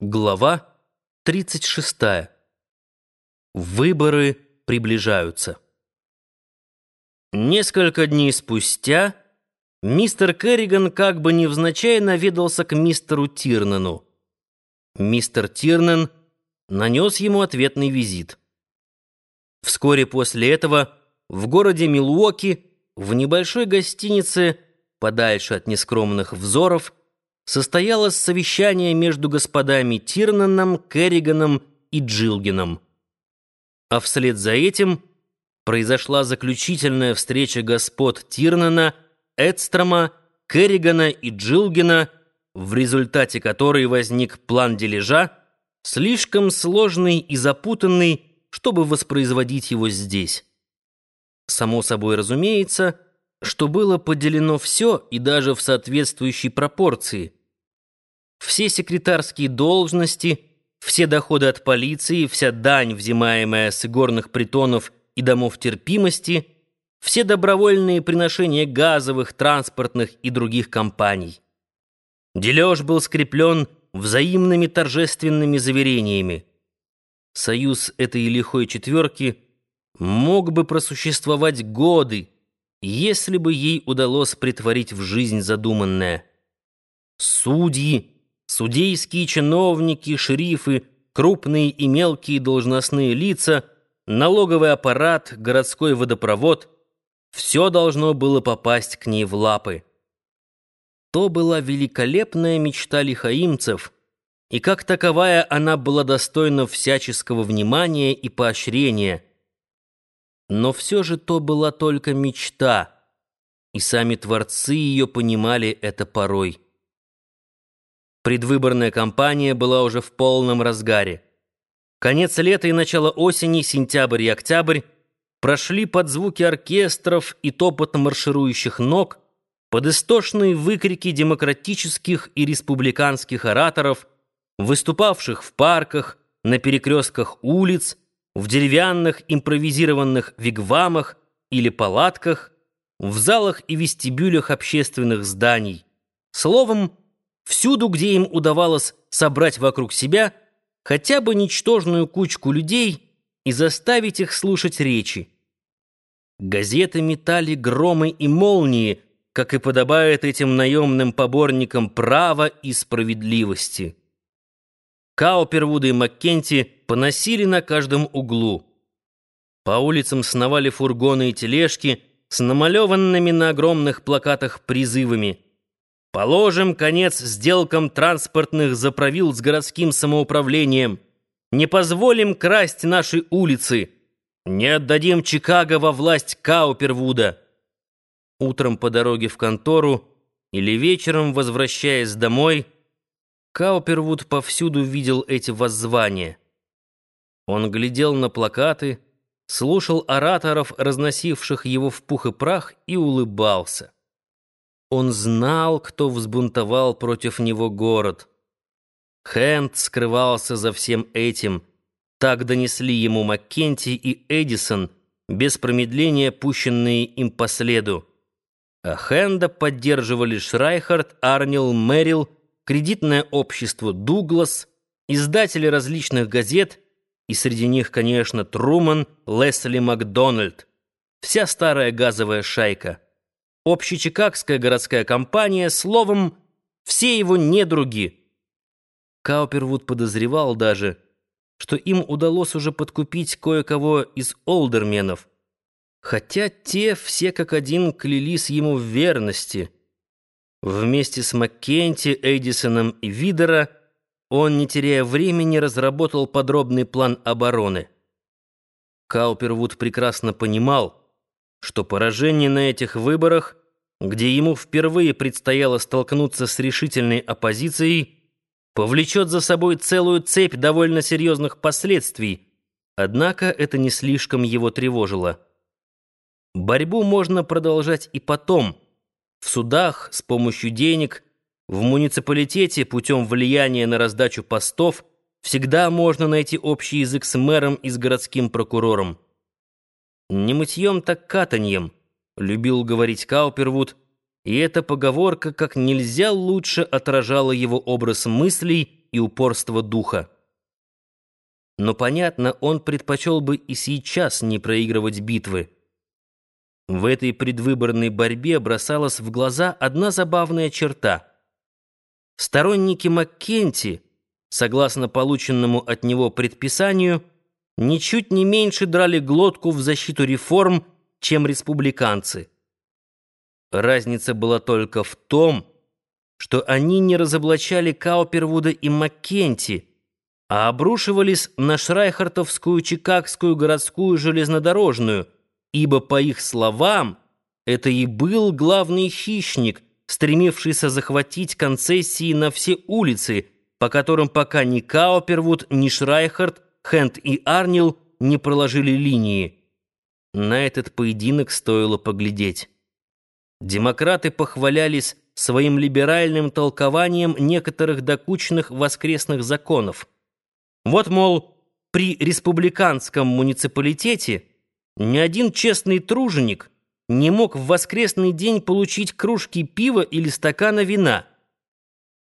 Глава 36. Выборы приближаются. Несколько дней спустя мистер Керриган как бы невзначай наведался к мистеру Тирнану. Мистер Тирнан нанес ему ответный визит. Вскоре после этого в городе Милуоки в небольшой гостинице, подальше от нескромных взоров, состоялось совещание между господами Тирнаном, Керриганом и Джилгином. А вслед за этим произошла заключительная встреча господ Тирнана, Эдстрома, Керригана и Джилгина, в результате которой возник план дележа, слишком сложный и запутанный, чтобы воспроизводить его здесь. Само собой разумеется, что было поделено все и даже в соответствующей пропорции – все секретарские должности, все доходы от полиции, вся дань, взимаемая с игорных притонов и домов терпимости, все добровольные приношения газовых, транспортных и других компаний. Дележ был скреплен взаимными торжественными заверениями. Союз этой лихой четверки мог бы просуществовать годы, если бы ей удалось притворить в жизнь задуманное. Судьи, Судейские чиновники, шерифы, крупные и мелкие должностные лица, налоговый аппарат, городской водопровод — все должно было попасть к ней в лапы. То была великолепная мечта лихаимцев, и как таковая она была достойна всяческого внимания и поощрения. Но все же то была только мечта, и сами творцы ее понимали это порой. Предвыборная кампания была уже в полном разгаре. Конец лета и начало осени, сентябрь и октябрь прошли под звуки оркестров и топот марширующих ног, под истошные выкрики демократических и республиканских ораторов, выступавших в парках, на перекрестках улиц, в деревянных импровизированных вигвамах или палатках, в залах и вестибюлях общественных зданий. Словом, Всюду, где им удавалось собрать вокруг себя хотя бы ничтожную кучку людей и заставить их слушать речи. Газеты метали громы и молнии, как и подобает этим наемным поборникам права и справедливости. Каупервуд и Маккенти поносили на каждом углу. По улицам сновали фургоны и тележки с намалеванными на огромных плакатах призывами – Положим конец сделкам транспортных заправил с городским самоуправлением. Не позволим красть наши улицы. Не отдадим Чикаго во власть Каупервуда. Утром по дороге в контору или вечером, возвращаясь домой, Каупервуд повсюду видел эти воззвания. Он глядел на плакаты, слушал ораторов, разносивших его в пух и прах, и улыбался. Он знал, кто взбунтовал против него город. Хэнд скрывался за всем этим. Так донесли ему Маккенти и Эдисон, без промедления пущенные им по следу. А Хэнда поддерживали Шрайхард, Арнил, Мэрил, кредитное общество «Дуглас», издатели различных газет, и среди них, конечно, Труман, Лесли Макдональд, вся старая газовая шайка — общечикагская городская компания, словом, все его недруги. Каупервуд подозревал даже, что им удалось уже подкупить кое-кого из олдерменов, хотя те все как один клялись ему в верности. Вместе с Маккенти, Эдисоном и Видера он, не теряя времени, разработал подробный план обороны. Каупервуд прекрасно понимал, что поражение на этих выборах где ему впервые предстояло столкнуться с решительной оппозицией, повлечет за собой целую цепь довольно серьезных последствий, однако это не слишком его тревожило. Борьбу можно продолжать и потом, в судах, с помощью денег, в муниципалитете путем влияния на раздачу постов всегда можно найти общий язык с мэром и с городским прокурором. Не мытьем, так катаньем — любил говорить Каупервуд, и эта поговорка как нельзя лучше отражала его образ мыслей и упорство духа. Но, понятно, он предпочел бы и сейчас не проигрывать битвы. В этой предвыборной борьбе бросалась в глаза одна забавная черта. Сторонники Маккенти, согласно полученному от него предписанию, ничуть не меньше драли глотку в защиту реформ, чем республиканцы. Разница была только в том, что они не разоблачали Каупервуда и Маккенти, а обрушивались на Шрайхартовскую Чикагскую городскую железнодорожную, ибо, по их словам, это и был главный хищник, стремившийся захватить концессии на все улицы, по которым пока ни Каупервуд, ни Шрайхард, Хенд и Арнил не проложили линии. На этот поединок стоило поглядеть. Демократы похвалялись своим либеральным толкованием некоторых докучных воскресных законов. Вот, мол, при республиканском муниципалитете ни один честный труженик не мог в воскресный день получить кружки пива или стакана вина –